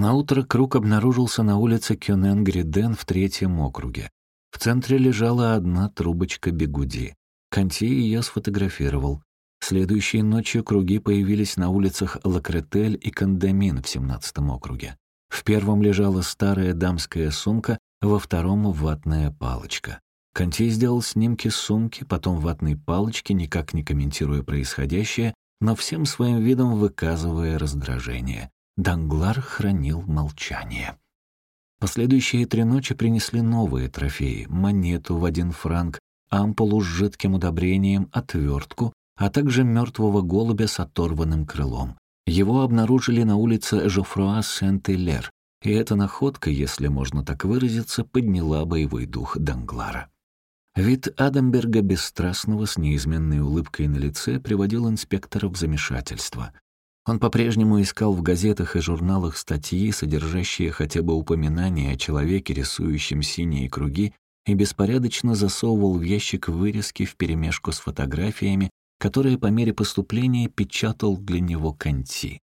Наутро круг обнаружился на улице Кюнен-Гриден в третьем округе. В центре лежала одна трубочка бегуди. Конти ее сфотографировал. Следующей ночью круги появились на улицах Лакретель и Кандамин в 17 округе. В первом лежала старая дамская сумка, во втором — ватная палочка. Конти сделал снимки сумки, потом ватной палочки, никак не комментируя происходящее, но всем своим видом выказывая раздражение. Данглар хранил молчание. Последующие три ночи принесли новые трофеи — монету в один франк, ампулу с жидким удобрением, отвертку, а также мертвого голубя с оторванным крылом. Его обнаружили на улице Жофруа Сент-Элер, и эта находка, если можно так выразиться, подняла боевой дух Данглара. Вид Адамберга, бесстрастного, с неизменной улыбкой на лице, приводил инспектора в замешательство. Он по-прежнему искал в газетах и журналах статьи, содержащие хотя бы упоминания о человеке, рисующем синие круги, и беспорядочно засовывал в ящик вырезки вперемешку с фотографиями, которые по мере поступления печатал для него Канти.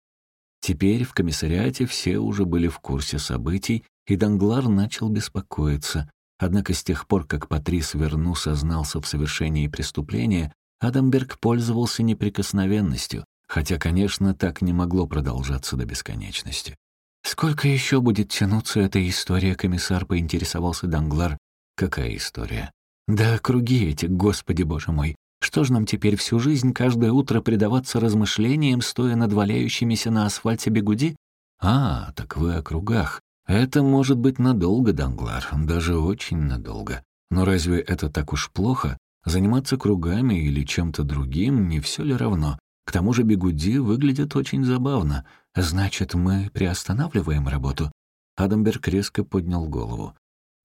Теперь в комиссариате все уже были в курсе событий, и Данглар начал беспокоиться. Однако с тех пор, как Патрис Верну сознался в совершении преступления, Адамберг пользовался неприкосновенностью, хотя, конечно, так не могло продолжаться до бесконечности. «Сколько еще будет тянуться эта история?» — комиссар поинтересовался Данглар. «Какая история?» «Да круги эти, господи боже мой. Что ж нам теперь всю жизнь каждое утро предаваться размышлениям, стоя над валяющимися на асфальте бегуди? А, так вы о кругах. Это может быть надолго, Данглар, даже очень надолго. Но разве это так уж плохо? Заниматься кругами или чем-то другим не все ли равно? К тому же бегуди выглядят очень забавно. Значит, мы приостанавливаем работу?» Адамберг резко поднял голову.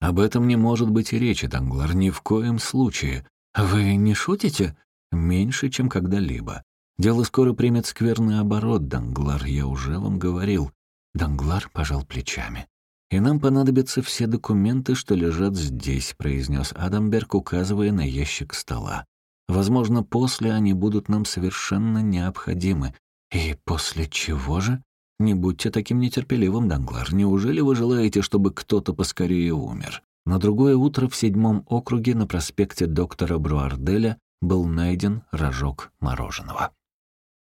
«Об этом не может быть и речи, Данглар, ни в коем случае. «Вы не шутите?» «Меньше, чем когда-либо. Дело скоро примет скверный оборот, Данглар, я уже вам говорил». Данглар пожал плечами. «И нам понадобятся все документы, что лежат здесь», — произнес Адамберг, указывая на ящик стола. «Возможно, после они будут нам совершенно необходимы. И после чего же? Не будьте таким нетерпеливым, Данглар. Неужели вы желаете, чтобы кто-то поскорее умер?» На другое утро в седьмом округе на проспекте доктора Бруарделя был найден рожок мороженого.